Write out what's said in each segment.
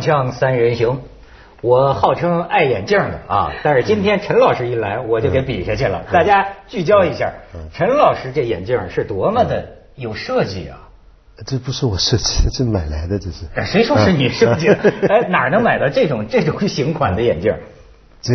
锵锵三人行，我号称爱眼镜的啊，但是今天陈老师一来，我就给比下去了。大家聚焦一下，陈老师这眼镜是多么的有设计啊！这不是我设计的，这买来的，这是。谁说是你设计的？哎，哪能买到这种 这种型款的眼镜？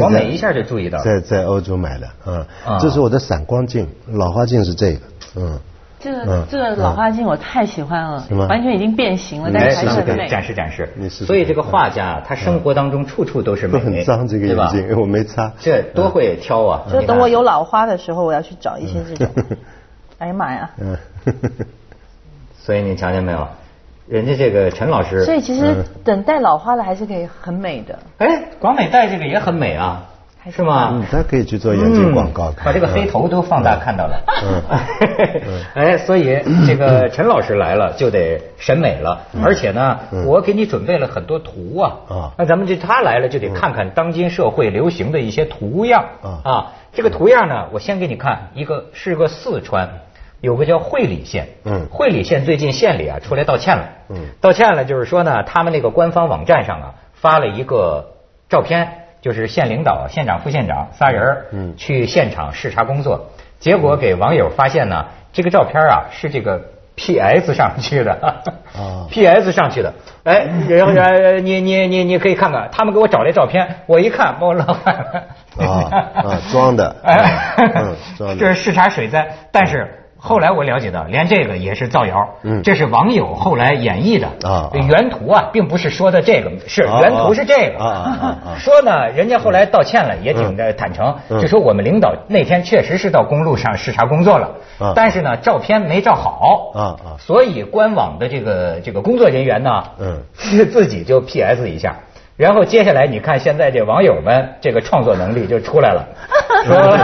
王美一下就注意到，在在欧洲买的，嗯，这是我的散光镜，老花镜是这个，嗯。这个这个老花镜我太喜欢了，完全已经变形了，但是还是很美。展示展示，所以这个画家他生活当中处处都是美，很脏这个眼镜，我没擦。这多会挑啊！就等我有老花的时候，我要去找一些这种。哎呀妈呀！嗯。所以你瞧见没有？人家这个陈老师。所以其实等戴老花了还是可以很美的。哎，广美戴这个也很美啊。是吗？嗯，他可以去做眼镜广告，把这个黑头都放大看到了。嗯，哎，所以这个陈老师来了就得审美了，而且呢，我给你准备了很多图啊。啊，那咱们就他来了就得看看当今社会流行的一些图样啊。啊，这个图样呢，我先给你看一个，是个四川有个叫会理县。嗯，会理县最近县里啊出来道歉了。嗯，道歉了就是说呢，他们那个官方网站上啊发了一个照片。就是县领导、县长、副县长仨人嗯，去现场视察工作，结果给网友发现呢，这个照片啊是这个 P S 上去的，啊，P S 上去的，哎，然后你你你你可以看看，他们给我找来照片，我一看把我乐坏了，啊，装的，哎，这 是视察水灾，但是。后来我了解到，连这个也是造谣，这是网友后来演绎的啊。原图啊，并不是说的这个，是原图是这个啊。说呢，人家后来道歉了，也挺的坦诚，就说我们领导那天确实是到公路上视察工作了，但是呢，照片没照好啊啊，所以官网的这个这个工作人员呢，嗯，自己就 P S 一下。然后接下来你看，现在这网友们这个创作能力就出来了，说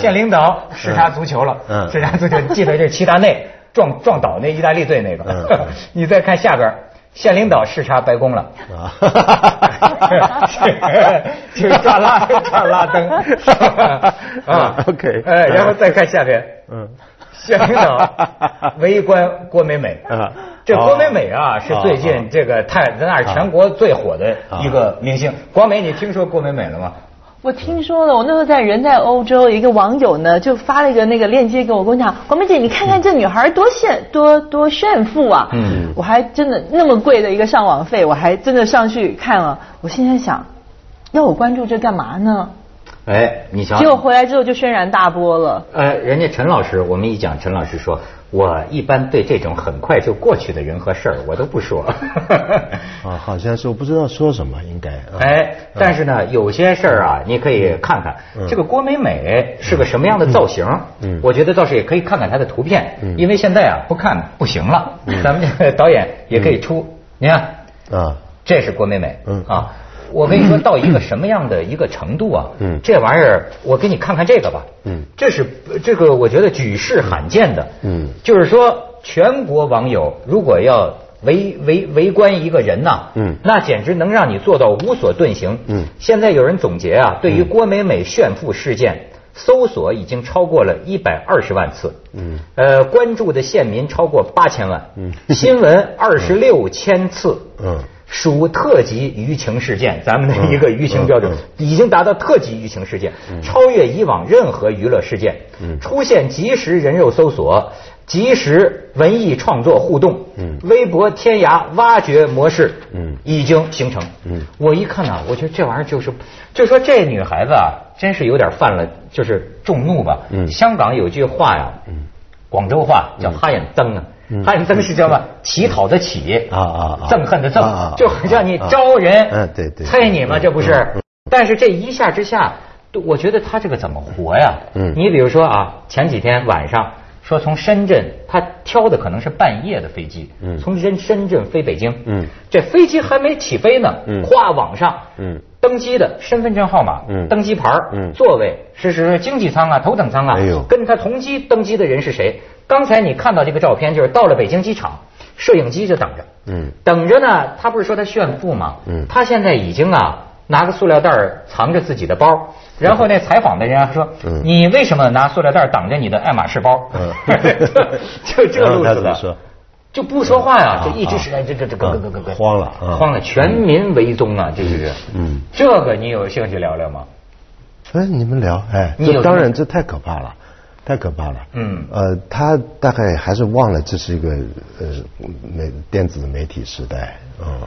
县领导视察足球了，视察足球，记得这齐达内撞撞倒那意大利队那个，你再看下边，县领导视察白宫了，就抓拉抓拉灯，啊，OK，哎，然后再看下边，嗯，县领导围观郭美美，啊。这郭美美啊，是最近这个太在那儿全国最火的一个明星。广美，你听说郭美美了吗？我听说了，我那时候在人在欧洲，一个网友呢就发了一个那个链接给我，跟我讲，广美姐，你看看这女孩多炫多多炫富啊！嗯，我还真的那么贵的一个上网费，我还真的上去看了。我现在想，要我关注这干嘛呢？哎，你想，结果回来之后就轩然大波了。呃，人家陈老师，我们一讲，陈老师说。我一般对这种很快就过去的人和事儿，我都不说。啊，好像是我不知道说什么，应该。哎，但是呢，有些事儿啊，你可以看看这个郭美美是个什么样的造型。嗯，我觉得倒是也可以看看她的图片，因为现在啊不看不行了。咱们这个导演也可以出，你看啊，这是郭美美。嗯啊。我跟你说到一个什么样的一个程度啊？嗯，这玩意儿我给你看看这个吧。嗯，这是这个我觉得举世罕见的。嗯，就是说全国网友如果要围围围观一个人呐，嗯，那简直能让你做到无所遁形。嗯，现在有人总结啊，对于郭美美炫富事件，搜索已经超过了一百二十万次。嗯，呃，关注的县民超过八千万。嗯，新闻二十六千次。嗯。属特级舆情事件，咱们的一个舆情标准已经达到特级舆情事件，超越以往任何娱乐事件。出现即时人肉搜索、即时文艺创作互动、微博、天涯挖掘模式，已经形成。我一看呢，我觉得这玩意儿就是，就说这女孩子啊，真是有点犯了，就是众怒吧。香港有句话呀，广州话叫“哈眼灯”啊。哈眼憎是叫什么？乞讨的乞啊啊，憎恨的憎，就好像你招人，嗯对对，催你嘛，这不是？但是这一下之下，我觉得他这个怎么活呀？嗯，你比如说啊，前几天晚上说从深圳，他挑的可能是半夜的飞机，嗯，从深深圳飞北京，嗯，这飞机还没起飞呢，嗯，跨网上，嗯，登机的身份证号码，嗯，登机牌，嗯，座位是是经济舱啊，头等舱啊，哎呦，跟他同机登机的人是谁？刚才你看到这个照片，就是到了北京机场，摄影机就等着，嗯，等着呢。他不是说他炫富吗？嗯，他现在已经啊，拿个塑料袋藏着自己的包，然后那采访的人说，你为什么拿塑料袋挡着你的爱马仕包？嗯，就这路子的。就不说话呀，就一直是这这这个个个慌了，慌了，全民围宗啊，这是。嗯，这个你有兴趣聊聊吗？哎，你们聊，哎，这当然这太可怕了，太可怕了。嗯，呃，他大概还是忘了这是一个呃媒电子媒体时代，嗯，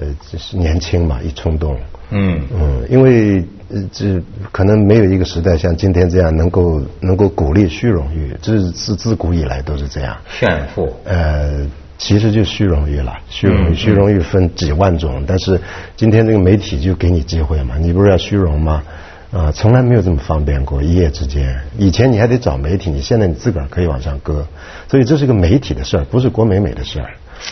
呃，就是年轻嘛，一冲动。嗯嗯，因为这可能没有一个时代像今天这样能够能够鼓励虚荣欲，这是自自古以来都是这样。炫富。呃，其实就虚荣欲了，虚荣欲，虚荣欲分几万种，但是今天这个媒体就给你机会嘛，你不是要虚荣吗？啊，从来没有这么方便过，一夜之间。以前你还得找媒体，你现在你自个儿可以往上搁，所以这是个媒体的事儿，不是郭美美的事儿。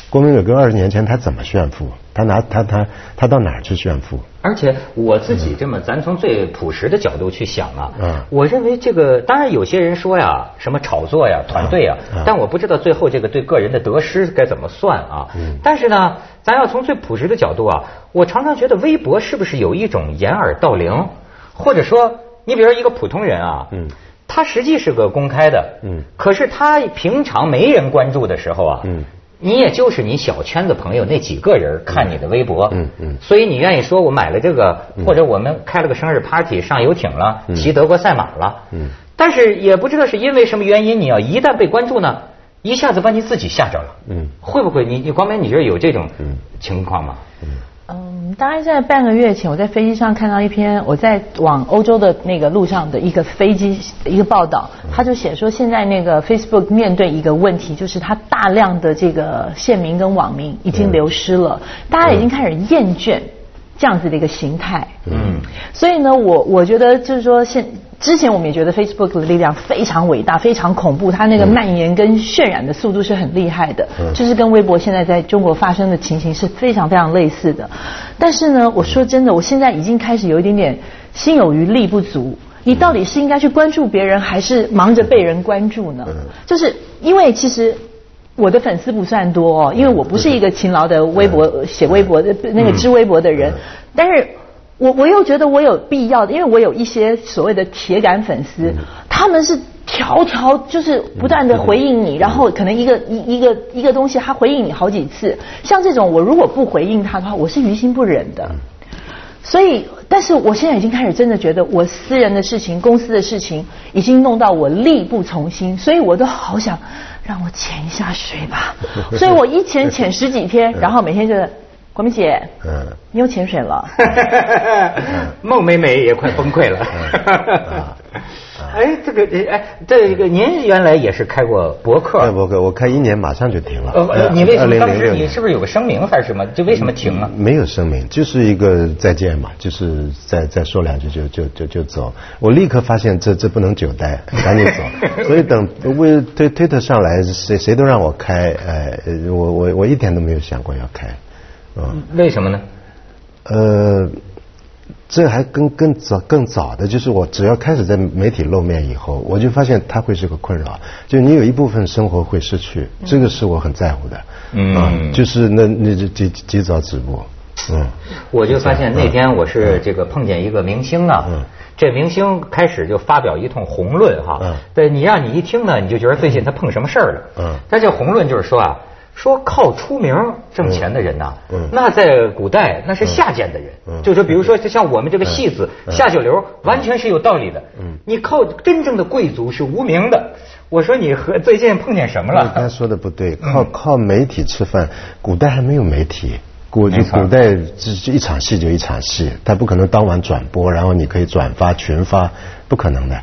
郭美美跟二十年前她怎么炫富？她拿她她她到哪儿去炫富？而且我自己这么，咱从最朴实的角度去想啊，嗯，我认为这个当然有些人说呀，什么炒作呀，团队啊，但我不知道最后这个对个人的得失该怎么算啊。嗯，但是呢，咱要从最朴实的角度啊，我常常觉得微博是不是有一种掩耳盗铃？或者说，你比如说一个普通人啊，嗯，他实际是个公开的，嗯，可是他平常没人关注的时候啊，嗯，你也就是你小圈子朋友那几个人看你的微博，嗯。嗯，所以你愿意说我买了这个，或者我们开了个生日 party 上游艇了，骑德国赛马了，嗯，但是也不知道是因为什么原因，你要一旦被关注呢，一下子把你自己吓着了，嗯，会不会你你光明你觉得有这种情况吗？嗯。嗯，大概在半个月前，我在飞机上看到一篇我在往欧洲的那个路上的一个飞机一个报道，他就写说现在那个 Facebook 面对一个问题，就是它大量的这个县民跟网民已经流失了，大家已经开始厌倦这样子的一个形态。嗯，所以呢，我我觉得就是说现。之前我们也觉得 Facebook 的力量非常伟大、非常恐怖，它那个蔓延跟渲染的速度是很厉害的，嗯就是跟微博现在在中国发生的情形是非常非常类似的。但是呢，我说真的，我现在已经开始有一点点心有余力不足。你到底是应该去关注别人，还是忙着被人关注呢？就是因为其实我的粉丝不算多，哦因为我不是一个勤劳的微博写微博的那个织微博的人，但是。我我又觉得我有必要的，因为我有一些所谓的铁杆粉丝，他们是条条就是不断的回应你，然后可能一个一一个一个东西他回应你好几次，像这种我如果不回应他的话，我是于心不忍的。所以，但是我现在已经开始真的觉得我私人的事情、公司的事情已经弄到我力不从心，所以我都好想让我潜一下水吧。所以我一潜潜十几天，然后每天就。国民姐，嗯，你又潜水了，孟美美也快崩溃了。哎，这个哎，这个您原来也是开过博客？博客我开一年马上就停了。呃，你为什么当时你是不是有个声明还是什么？就为什么停了？没有声明，就是一个再见嘛，就是再再说两句就就就就走。我立刻发现这这不能久待，赶紧走。所以等微推推特上来，谁谁都让我开，哎，我我我一点都没有想过要开。嗯，为什么呢？呃，这还更更早更早的，就是我只要开始在媒体露面以后，我就发现它会是个困扰，就你有一部分生活会失去，这个是我很在乎的。嗯，就是那那就及及早止步。嗯，我就发现那天我是这个碰见一个明星啊，这明星开始就发表一通宏论哈，对你让你一听呢，你就觉得最近他碰什么事儿了。嗯，他这宏论就是说啊。说靠出名挣钱的人呐，那在古代那是下贱的人。就说比如说，就像我们这个戏子下九流，完全是有道理的。你靠真正的贵族是无名的。我说你和最近碰见什么了？他说的不对，靠靠媒体吃饭，古代还没有媒体，古就古代这一场戏就一场戏，他不可能当晚转播，然后你可以转发群发，不可能的。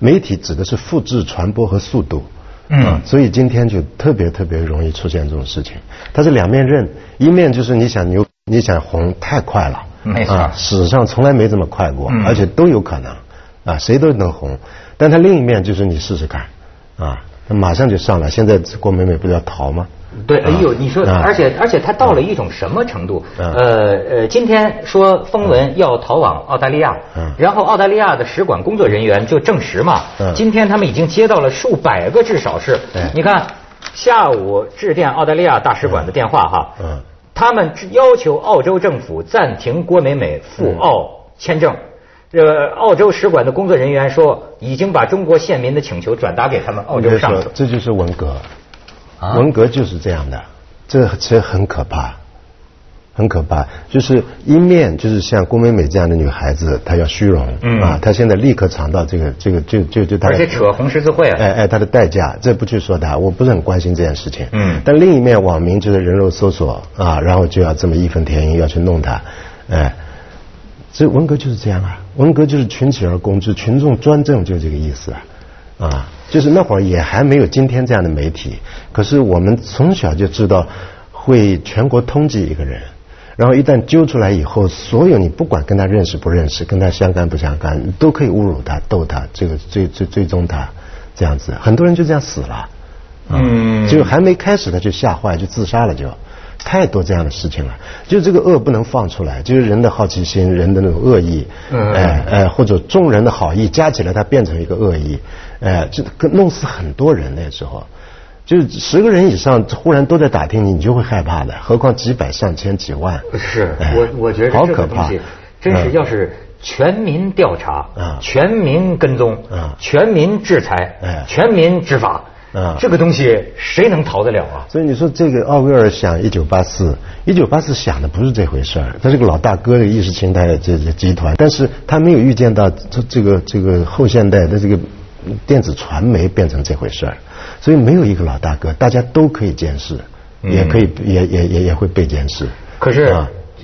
媒体指的是复制、传播和速度。嗯，所以今天就特别特别容易出现这种事情。它是两面刃，一面就是你想牛，你想红太快了，没错，史上从来没这么快过，而且都有可能，啊，谁都能红。但它另一面就是你试试看，啊，它马上就上来。现在郭美美不是要逃吗？对，哎呦，你说，而且而且他到了一种什么程度？呃呃，今天说风文要逃往澳大利亚，然后澳大利亚的使馆工作人员就证实嘛，今天他们已经接到了数百个，至少是，你看下午致电澳大利亚大使馆的电话哈，他们要求澳洲政府暂停郭美美赴澳签证，呃，澳洲使馆的工作人员说已经把中国县民的请求转达给他们澳洲上这就是文革。文革就是这样的，这其实很可怕。很可怕，就是一面就是像郭美美这样的女孩子，她要虚荣，啊，她现在立刻尝到这个这个就就就她而且扯红十字会，哎哎，她的代价，这不去说她，我不是很关心这件事情，嗯，但另一面网民就是人肉搜索啊，然后就要这么义愤填膺要去弄她，哎，这文革就是这样啊，文革就是群起而攻之，群众专政就这个意思啊，啊，就是那会儿也还没有今天这样的媒体，可是我们从小就知道会全国通缉一个人。然后一旦揪出来以后，所有你不管跟他认识不认识，跟他相干不相干，都可以侮辱他、逗他，这个追追追踪他，这样子，很多人就这样死了。嗯，就还没开始他就吓坏就自杀了，就太多这样的事情了。就这个恶不能放出来，就是人的好奇心、人的那种恶意，哎哎，或者众人的好意加起来，它变成一个恶意，哎，就弄死很多人那时候。就是十个人以上忽然都在打听你，你就会害怕的。何况几百、上千、几万。是，我我觉得好可怕。真是要是全民调查，全民跟踪，全民制裁，全民执法，这个东西谁能逃得了啊？所以你说这个奥威尔想一九八四，一九八四想的不是这回事儿，他是个老大哥的意识形态这这集团，但是他没有预见到这这个这个后现代的这个电子传媒变成这回事儿。所以没有一个老大哥，大家都可以监视，也可以也也也也会被监视。可是，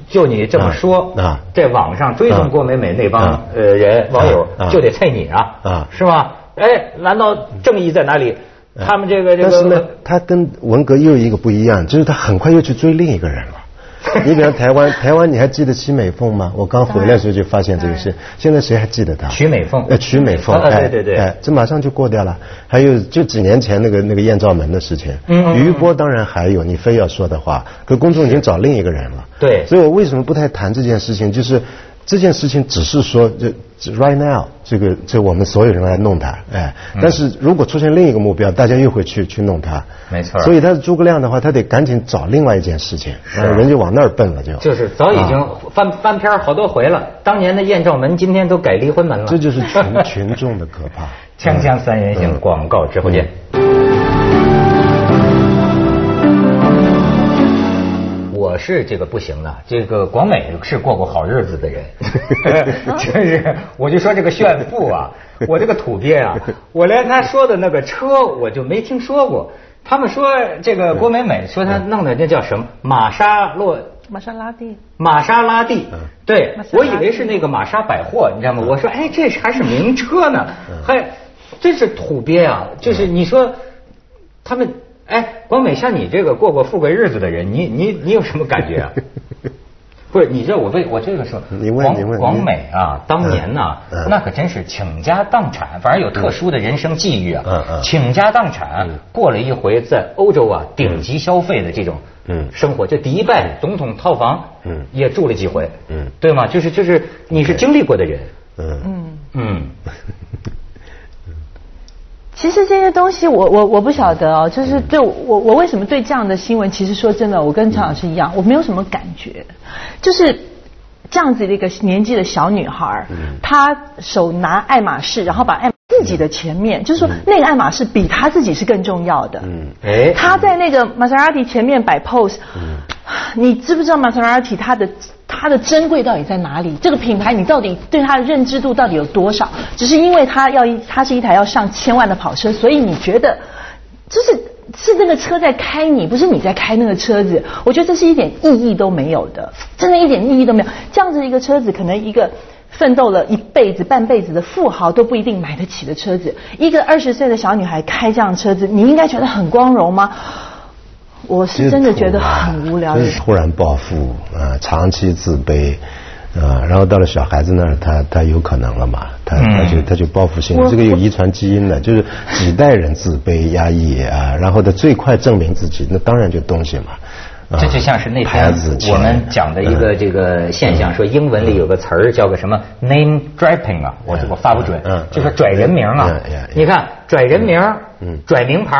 就你这么说啊，在网上追踪郭美美那帮呃人网友就得猜你啊，啊，是吗？哎，难道正义在哪里？他们这个这个，但是呢，他跟文革又有一个不一样，就是他很快又去追另一个人了。你比如台湾，台湾你还记得曲美凤吗？我刚回来的时候就发现这个事。现在谁还记得她？曲美凤。呃，曲美凤。对对对。哎，这马上就过掉了。还有就几年前那个那个艳照门的事情。嗯。余波当然还有，你非要说的话，可公众已经找另一个人了。对。所以我为什么不太谈这件事情？就是。这件事情只是说，这 right now 这个这我们所有人来弄它，哎，但是如果出现另一个目标，大家又会去去弄它，没错。所以他是诸葛亮的话，他得赶紧找另外一件事情，人就往那儿奔了，就就是早已经翻翻篇好多回了。当年的艳照门，今天都改离婚门了。这就是群 群众的可怕。锵锵三人行，广告之后见。我是这个不行的，这个广美是过过好日子的人，真是我就说这个炫富啊，我这个土鳖啊，我连他说的那个车我就没听说过。他们说这个郭美美说她弄的那叫什么玛莎洛玛莎拉蒂玛莎拉蒂，对我以为是那个玛莎百货，你知道吗？我说哎，这还是名车呢，还真是土鳖啊！就是你说他们。哎，广美像你这个过过富贵日子的人，你你你有什么感觉啊？不是，你这我为我这个说，广广美啊，当年呢，那可真是倾家荡产，反正有特殊的人生际遇啊，嗯倾家荡产过了一回在欧洲啊顶级消费的这种生活，就迪拜总统套房也住了几回，对吗？就是就是你是经历过的人，嗯。嗯。嗯。其实这些东西，我我我不晓得哦。就是对我我为什么对这样的新闻，其实说真的，我跟常老师一样，我没有什么感觉。就是这样子的一个年纪的小女孩，她手拿爱马仕，然后把爱自己的前面，就是说那个爱马仕比她自己是更重要的。嗯，哎，她在那个玛莎拉蒂前面摆 pose。嗯，你知不知道玛莎拉蒂它的？它的珍贵到底在哪里？这个品牌你到底对它的认知度到底有多少？只是因为它要一，它是一台要上千万的跑车，所以你觉得就是是那个车在开你，不是你在开那个车子。我觉得这是一点意义都没有的，真的一点意义都没有。这样子一个车子，可能一个奋斗了一辈子、半辈子的富豪都不一定买得起的车子，一个二十岁的小女孩开这样车子，你应该觉得很光荣吗？我是真的觉得很无聊。突然暴富啊，长期自卑啊，然后到了小孩子那儿，他他有可能了嘛？他他就他就报复性，这个有遗传基因的，就是几代人自卑压抑啊，然后他最快证明自己，那当然就东西嘛。这就像是那天我们讲的一个这个现象，说英文里有个词儿叫个什么 name dropping 啊，我我发不准，就是拽人名啊。你看拽人名，拽名牌，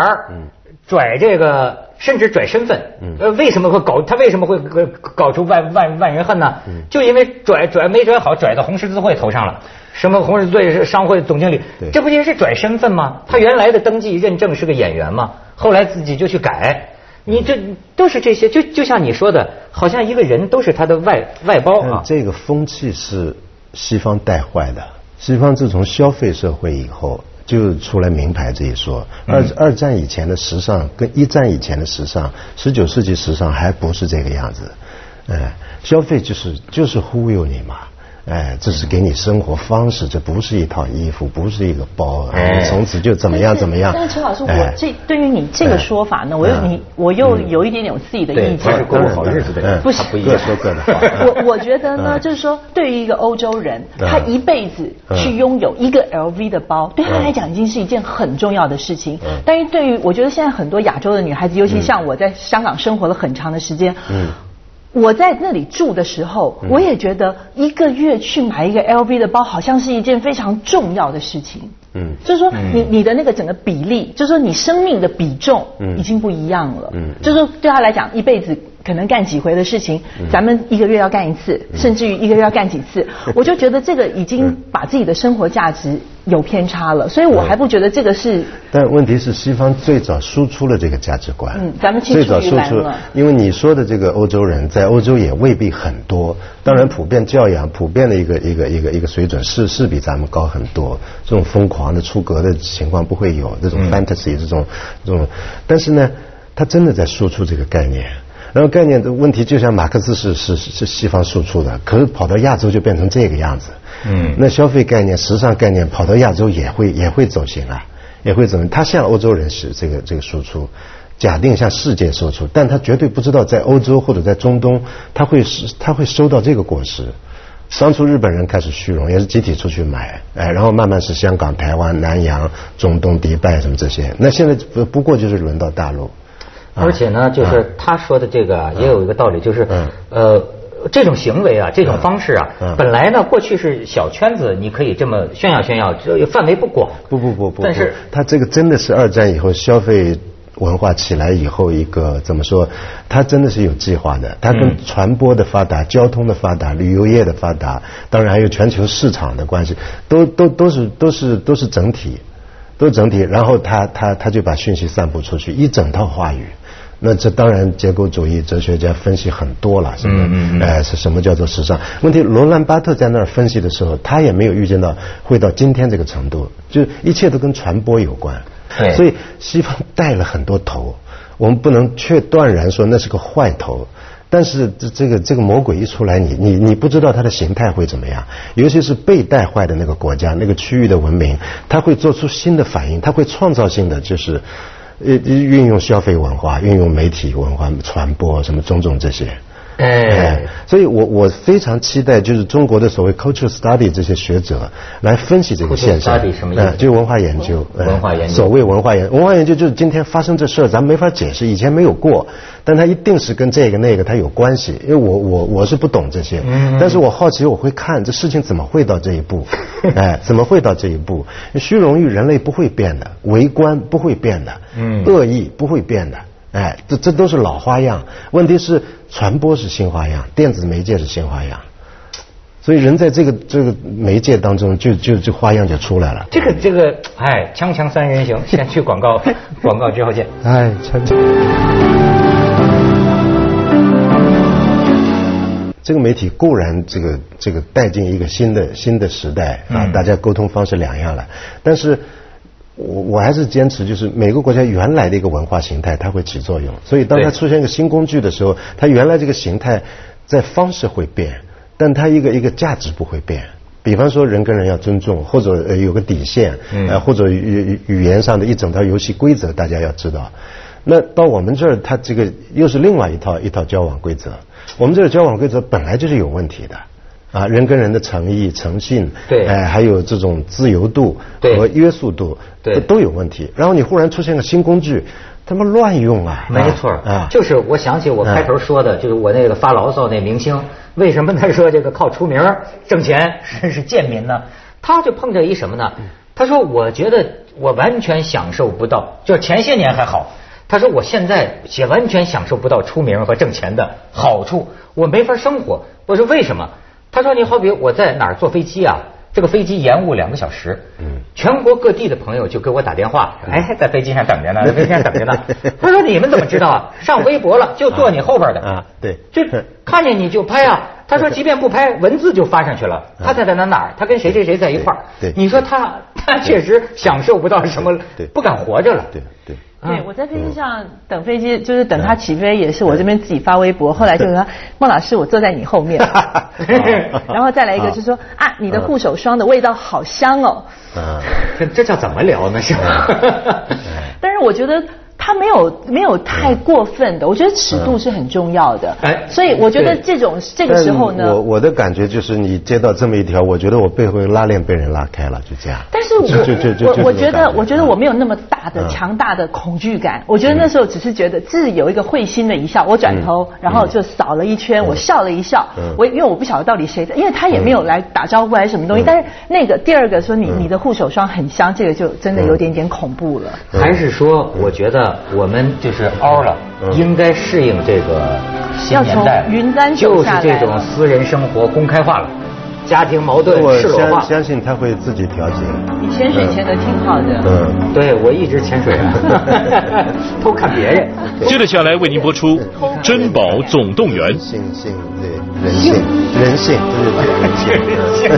拽这个。甚至拽身份，呃，为什么会搞？他为什么会搞出万万万人恨呢？就因为拽拽没拽好，拽到红十字会头上了。什么红十字会商会总经理？这不也是拽身份吗？他原来的登记认证是个演员嘛？后来自己就去改。你这都是这些，就就像你说的，好像一个人都是他的外外包啊。这个风气是西方带坏的。西方自从消费社会以后，就出来名牌这一说。二二战以前的时尚跟一战以前的时尚，十九世纪时尚还不是这个样子。哎，消费就是就是忽悠你嘛。哎，这是给你生活方式，这不是一套衣服，不是一个包，从此就怎么样怎么样。但是陈老师，我这对于你这个说法呢，我又你我又有一点点我自己的意见。他是过好日子的人，不是各说各的话。我我觉得呢，就是说，对于一个欧洲人，他一辈子去拥有一个 LV 的包，对他来讲已经是一件很重要的事情。但是对于我觉得现在很多亚洲的女孩子，尤其像我在香港生活了很长的时间。我在那里住的时候，我也觉得一个月去买一个 LV 的包，好像是一件非常重要的事情。嗯，就是说，你你的那个整个比例，就是说你生命的比重，已经不一样了。嗯，就是说对他来讲，一辈子。可能干几回的事情，咱们一个月要干一次，甚至于一个月要干几次，我就觉得这个已经把自己的生活价值有偏差了，所以我还不觉得这个是。但问题是，西方最早输出了这个价值观。嗯，咱们最早输出，因为你说的这个欧洲人在欧洲也未必很多，当然普遍教养、普遍的一个一个一个一个水准是是比咱们高很多。这种疯狂的出格的情况不会有，这种 fantasy 这种这种，但是呢，他真的在输出这个概念。然后概念的问题，就像马克思是是是西方输出的，可是跑到亚洲就变成这个样子。嗯，那消费概念、时尚概念跑到亚洲也会也会走形啊，也会走。他向欧洲人是这个这个输出，假定向世界输出，但他绝对不知道在欧洲或者在中东，他会是他会收到这个果实。当初日本人开始虚荣，也是集体出去买，哎，然后慢慢是香港、台湾、南洋、中东、迪拜什么这些。那现在不不过就是轮到大陆。而且呢，就是他说的这个也有一个道理，就是呃，这种行为啊，这种方式啊，本来呢，过去是小圈子，你可以这么炫耀炫耀，这范围不广。不不不不，但是他这个真的是二战以后消费文化起来以后一个怎么说？他真的是有计划的，他跟传播的发达、交通的发达、旅游业的发达，当然还有全球市场的关系，都都都是都是都是整体，都是整体。然后他他他就把讯息散布出去，一整套话语。那这当然，结构主义哲学家分析很多了，是吧？哎，是什么叫做时尚？问题，罗兰巴特在那儿分析的时候，他也没有预见到会到今天这个程度，就一切都跟传播有关。对。所以西方带了很多头，我们不能却断然说那是个坏头。但是这这个这个魔鬼一出来，你你你不知道它的形态会怎么样。尤其是被带坏的那个国家、那个区域的文明，它会做出新的反应，它会创造性的就是。呃，运用消费文化，运用媒体文化传播，什么种种这些。哎，所以我我非常期待，就是中国的所谓 cultural study 这些学者来分析这个现象。study 什么意思？就文化研究。文化研究。所谓文化研，文化研究就是今天发生这事儿，咱没法解释，以前没有过，但它一定是跟这个那个它有关系。因为我我我是不懂这些，但是我好奇，我会看这事情怎么会到这一步？哎，怎么会到这一步？虚荣欲人类不会变的，围观不会变的，恶意不会变的。哎，这这都是老花样。问题是传播是新花样，电子媒介是新花样，所以人在这个这个媒介当中，就就就花样就出来了。这个这个，哎，锵锵三人行，先去广告，广告之后见。哎，锵锵。这个媒体固然这个这个带进一个新的新的时代啊，大家沟通方式两样了，但是。我我还是坚持，就是每个国家原来的一个文化形态，它会起作用。所以当它出现一个新工具的时候，它原来这个形态在方式会变，但它一个一个价值不会变。比方说人跟人要尊重，或者呃有个底线，呃或者语语言上的一整套游戏规则，大家要知道。那到我们这儿，它这个又是另外一套一套交往规则。我们这个交往规则本来就是有问题的。啊，人跟人的诚意、诚信，对，哎，还有这种自由度和约束度，对，都有问题。然后你忽然出现个新工具，他们乱用啊！没错啊，就是我想起我开头说的，就是我那个发牢骚那明星，为什么他说这个靠出名挣钱是贱民呢？他就碰着一什么呢？他说我觉得我完全享受不到，就是前些年还好。他说我现在也完全享受不到出名和挣钱的好处，我没法生活。我说为什么？他说：“你好比我在哪儿坐飞机啊？这个飞机延误两个小时，嗯，全国各地的朋友就给我打电话，哎，在飞机上等着呢，在飞机上等着呢。他说你们怎么知道啊？上微博了，就坐你后边的啊，对，就看见你就拍啊。他说即便不拍，文字就发上去了。他在在哪哪儿？他跟谁谁谁在一块儿？对，你说他他确实享受不到什么，不敢活着了。对对。对，我在飞机上等飞机，就是等他起飞，也是我这边自己发微博。后来就说，孟老师，我坐在你后面。然后再来一个，就说啊，你的护手霜的味道好香哦。啊，这 这叫怎么聊呢？是吧？但是我觉得。他没有没有太过分的，我觉得尺度是很重要的。哎，所以我觉得这种这个时候呢，我我的感觉就是你接到这么一条，我觉得我背后拉链被人拉开了，就这样。但是我我我觉得我觉得我没有那么大的强大的恐惧感，我觉得那时候只是觉得自己有一个会心的一笑，我转头然后就扫了一圈，我笑了一笑。我因为我不晓得到底谁的，因为他也没有来打招呼还是什么东西。但是那个第二个说你你的护手霜很香，这个就真的有点点恐怖了。还是说我觉得。我们就是凹了，应该适应这个新年代，就是这种私人生活公开化了，家庭矛盾赤裸化。相信他会自己调节。你潜水潜的挺好的。嗯，对我一直潜水啊，偷看别人。接着下来为您播出《珍宝总动员》。性性对人性人性，人性。